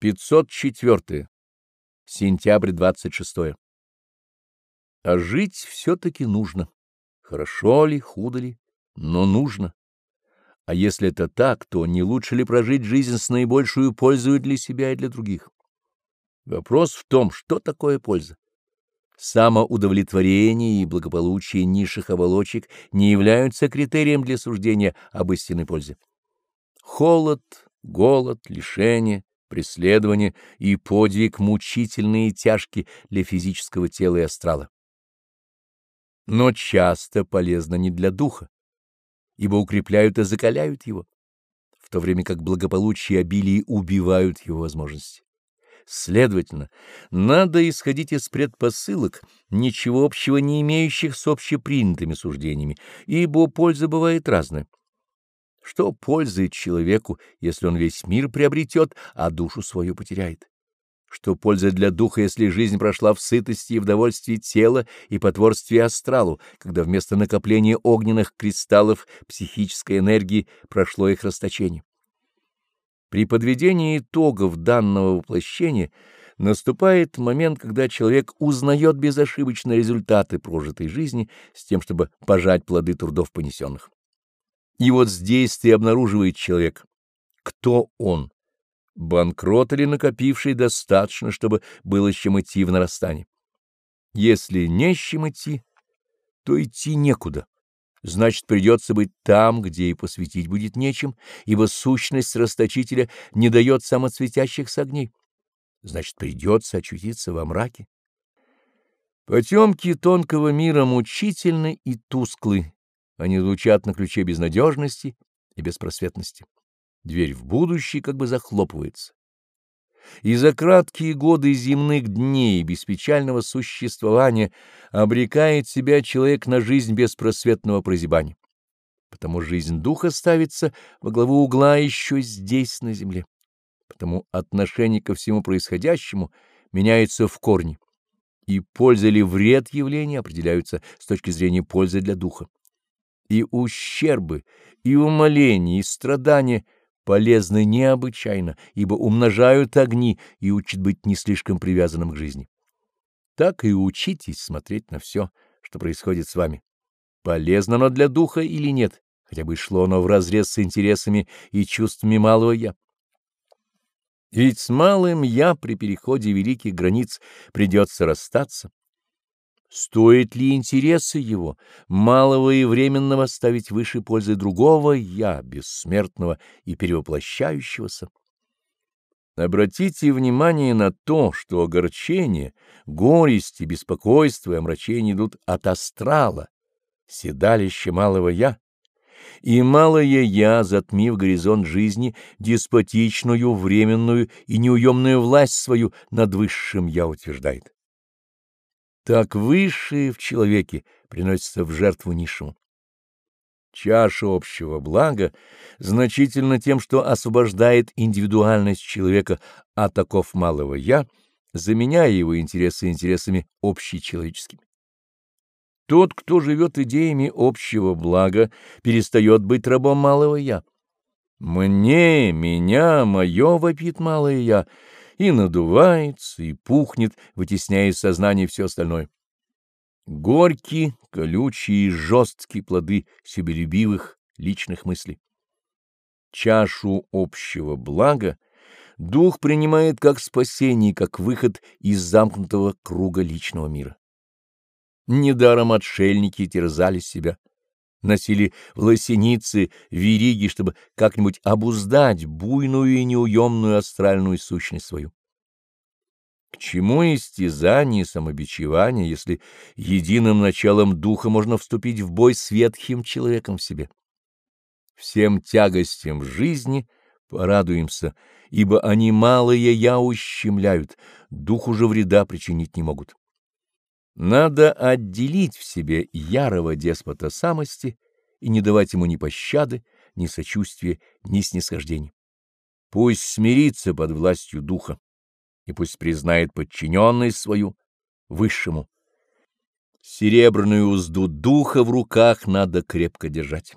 504. Сентябрь 26. А жить все-таки нужно. Хорошо ли, худо ли, но нужно. А если это так, то не лучше ли прожить жизнь с наибольшую пользой для себя и для других? Вопрос в том, что такое польза. Самоудовлетворение и благополучие низших оболочек не являются критерием для суждения об истинной пользе. Холод, голод, лишение, преследование и подвиг мучительные и тяжкие для физического тела и астрала. Но часто полезно не для духа, ибо укрепляют и закаляют его, в то время как благополучие и обилие убивают его возможности. Следовательно, надо исходить из предпосылок, ничего общего не имеющих с общепринятыми суждениями, ибо польза бывает разная. Что пользует человеку, если он весь мир приобретет, а душу свою потеряет? Что польза для духа, если жизнь прошла в сытости и в довольстве тела и потворстве астралу, когда вместо накопления огненных кристаллов психической энергии прошло их расточение? При подведении итогов данного воплощения наступает момент, когда человек узнает безошибочно результаты прожитой жизни с тем, чтобы пожать плоды трудов понесенных. И вот здесь ты обнаруживает человек. Кто он? Банкрот или накопивший достаточно, чтобы было с чем идти в нарастание? Если не с чем идти, то идти некуда. Значит, придется быть там, где и посвятить будет нечем, ибо сущность расточителя не дает самоцветящихся огней. Значит, придется очутиться во мраке. Потемки тонкого мира мучительны и тусклы, они звучат на ключе безнадежности и беспросветности. Дверь в будущее как бы захлопывается. И за краткие годы земных дней беспечального существования обрекает себя человек на жизнь беспросветного прозябания. Потому жизнь духа ставится во главу угла еще здесь, на земле. Потому отношение ко всему происходящему меняется в корне, и польза или вред явления определяются с точки зрения пользы для духа и ущербы, и умоления, и страдания полезны необычайно, ибо умножают огни и учат быть не слишком привязанным к жизни. Так и учитесь смотреть на все, что происходит с вами. Полезно оно для духа или нет, хотя бы шло оно вразрез с интересами и чувствами малого «я». Ведь с малым «я» при переходе великих границ придется расстаться, Стоит ли интересы его, малого и временного, ставить выше пользы другого «я», бессмертного и перевоплощающегося? Обратите внимание на то, что огорчение, горесть и беспокойство и омрачение идут от астрала, седалища малого «я», и малое «я», затмив горизонт жизни, деспотичную, временную и неуемную власть свою над высшим «я» утверждает. Так высшее в человеке приносится в жертву низшему. Чаша общего блага значительно тем, что освобождает индивидуальность человека от оков малого «я», заменяя его интересы интересами общечеловеческими. Тот, кто живет идеями общего блага, перестает быть рабом малого «я». «Мне, меня, мое» вопит малое «я», и надувается, и пухнет, вытесняя из сознания все остальное. Горькие, колючие и жесткие плоды себелюбивых личных мыслей. Чашу общего блага дух принимает как спасение, как выход из замкнутого круга личного мира. Недаром отшельники терзали себя, носили в лосеницы вериги, чтобы как-нибудь обуздать буйную и неуемную астральную сущность свою. К чему истязание и самобичевание, если единым началом духа можно вступить в бой с ветхим человеком в себе? Всем тягостям жизни порадуемся, ибо они малые я ущемляют, духу же вреда причинить не могут. Надо отделить в себе ярого деспота самости и не давать ему ни пощады, ни сочувствия, ни снисхождения. Пусть смирится под властью духа, и пусть признает подчиненность свою высшему. Серебряную узду духа в руках надо крепко держать.